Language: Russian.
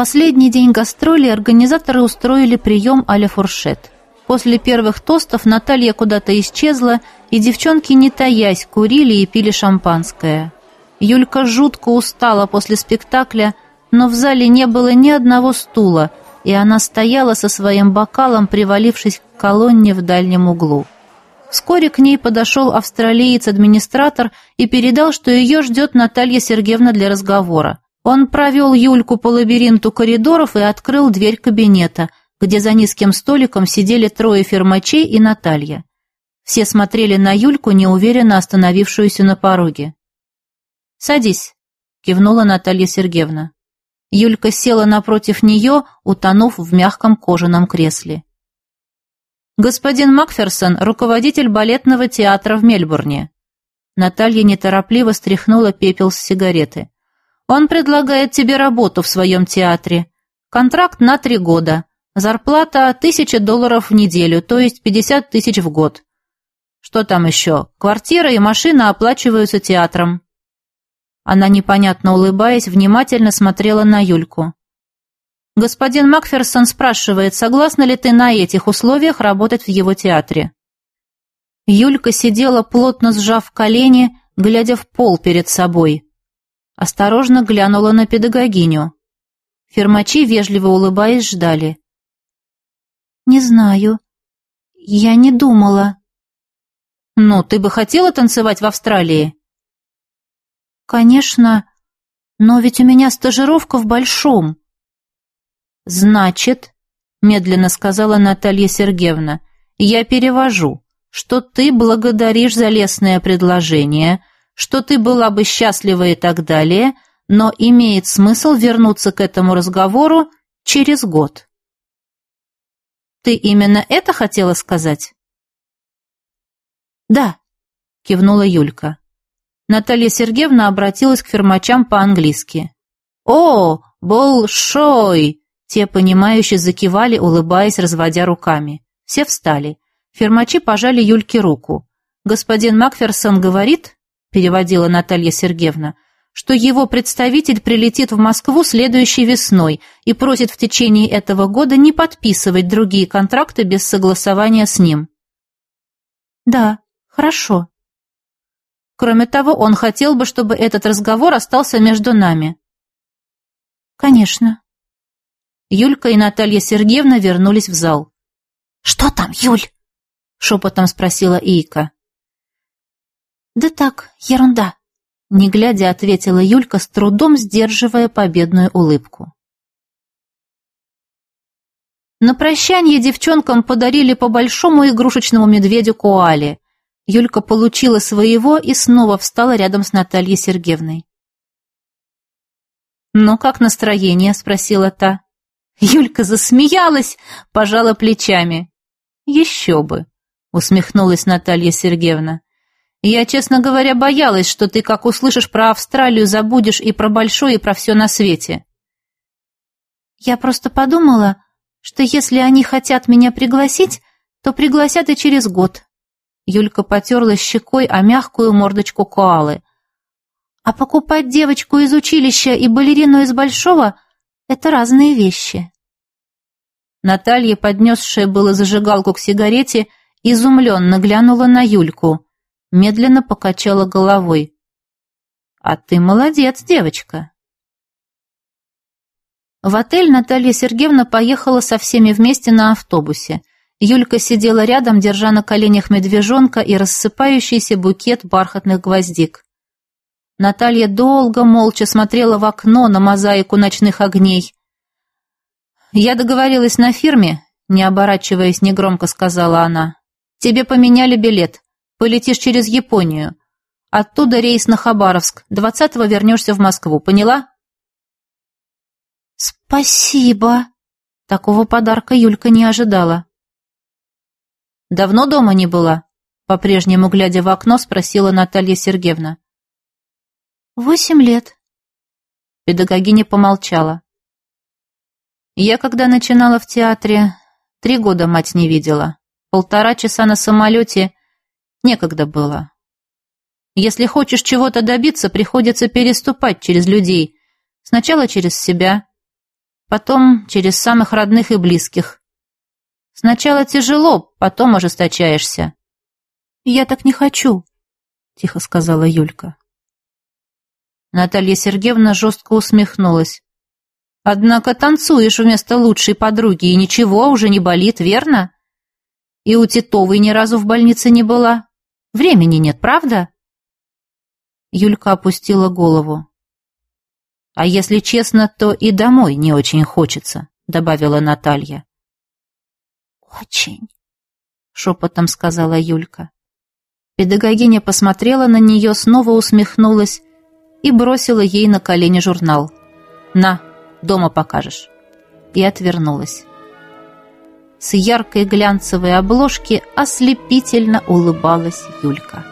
последний день гастролей организаторы устроили прием а-ля фуршет. После первых тостов Наталья куда-то исчезла, и девчонки, не таясь, курили и пили шампанское. Юлька жутко устала после спектакля, но в зале не было ни одного стула, и она стояла со своим бокалом, привалившись к колонне в дальнем углу. Вскоре к ней подошел австралиец-администратор и передал, что ее ждет Наталья Сергеевна для разговора. Он провел Юльку по лабиринту коридоров и открыл дверь кабинета, где за низким столиком сидели трое фермачей и Наталья. Все смотрели на Юльку, неуверенно остановившуюся на пороге. «Садись», — кивнула Наталья Сергеевна. Юлька села напротив нее, утонув в мягком кожаном кресле. «Господин Макферсон – руководитель балетного театра в Мельбурне». Наталья неторопливо стряхнула пепел с сигареты. «Он предлагает тебе работу в своем театре. Контракт на три года. Зарплата – тысяча долларов в неделю, то есть пятьдесят тысяч в год. Что там еще? Квартира и машина оплачиваются театром». Она, непонятно улыбаясь, внимательно смотрела на Юльку. Господин Макферсон спрашивает, согласна ли ты на этих условиях работать в его театре. Юлька сидела, плотно сжав колени, глядя в пол перед собой. Осторожно глянула на педагогиню. Фермачи, вежливо улыбаясь, ждали. «Не знаю. Я не думала». «Ну, ты бы хотела танцевать в Австралии?» «Конечно, но ведь у меня стажировка в Большом». «Значит», — медленно сказала Наталья Сергеевна, — «я перевожу, что ты благодаришь за лестное предложение, что ты была бы счастлива и так далее, но имеет смысл вернуться к этому разговору через год». «Ты именно это хотела сказать?» «Да», — кивнула Юлька. Наталья Сергеевна обратилась к фермачам по-английски. «О, большой!» Те, понимающе закивали, улыбаясь, разводя руками. Все встали. Фермачи пожали Юльке руку. «Господин Макферсон говорит», — переводила Наталья Сергеевна, что его представитель прилетит в Москву следующей весной и просит в течение этого года не подписывать другие контракты без согласования с ним. «Да, хорошо». Кроме того, он хотел бы, чтобы этот разговор остался между нами. «Конечно», Юлька и Наталья Сергеевна вернулись в зал. «Что там, Юль?» — шепотом спросила Ика. «Да так, ерунда», — не глядя ответила Юлька, с трудом сдерживая победную улыбку. На прощание девчонкам подарили по большому игрушечному медведю Коале. Юлька получила своего и снова встала рядом с Натальей Сергеевной. «Ну, как настроение?» — спросила та. Юлька засмеялась, пожала плечами. «Еще бы!» — усмехнулась Наталья Сергеевна. «Я, честно говоря, боялась, что ты, как услышишь про Австралию, забудешь и про большое, и про все на свете». «Я просто подумала, что если они хотят меня пригласить, то пригласят и через год». Юлька потерла щекой о мягкую мордочку коалы. «А покупать девочку из училища и балерину из большого — это разные вещи. Наталья, поднесшая было зажигалку к сигарете, изумленно глянула на Юльку, медленно покачала головой. «А ты молодец, девочка!» В отель Наталья Сергеевна поехала со всеми вместе на автобусе. Юлька сидела рядом, держа на коленях медвежонка и рассыпающийся букет бархатных гвоздик. Наталья долго молча смотрела в окно на мозаику ночных огней. «Я договорилась на фирме», — не оборачиваясь негромко сказала она. «Тебе поменяли билет. Полетишь через Японию. Оттуда рейс на Хабаровск. Двадцатого вернешься в Москву. Поняла?» «Спасибо!» Такого подарка Юлька не ожидала. «Давно дома не была?» По-прежнему, глядя в окно, спросила Наталья Сергеевна. «Восемь лет». Педагогиня помолчала. «Я, когда начинала в театре, три года мать не видела. Полтора часа на самолете некогда было. Если хочешь чего-то добиться, приходится переступать через людей. Сначала через себя, потом через самых родных и близких. Сначала тяжело, потом ожесточаешься. «Я так не хочу», — тихо сказала Юлька. Наталья Сергеевна жестко усмехнулась. «Однако танцуешь вместо лучшей подруги, и ничего уже не болит, верно? И у Титовой ни разу в больнице не была. Времени нет, правда?» Юлька опустила голову. «А если честно, то и домой не очень хочется», — добавила Наталья. «Очень», — шепотом сказала Юлька. Педагогиня посмотрела на нее, снова усмехнулась и бросила ей на колени журнал. «На, дома покажешь». И отвернулась. С яркой глянцевой обложки ослепительно улыбалась Юлька.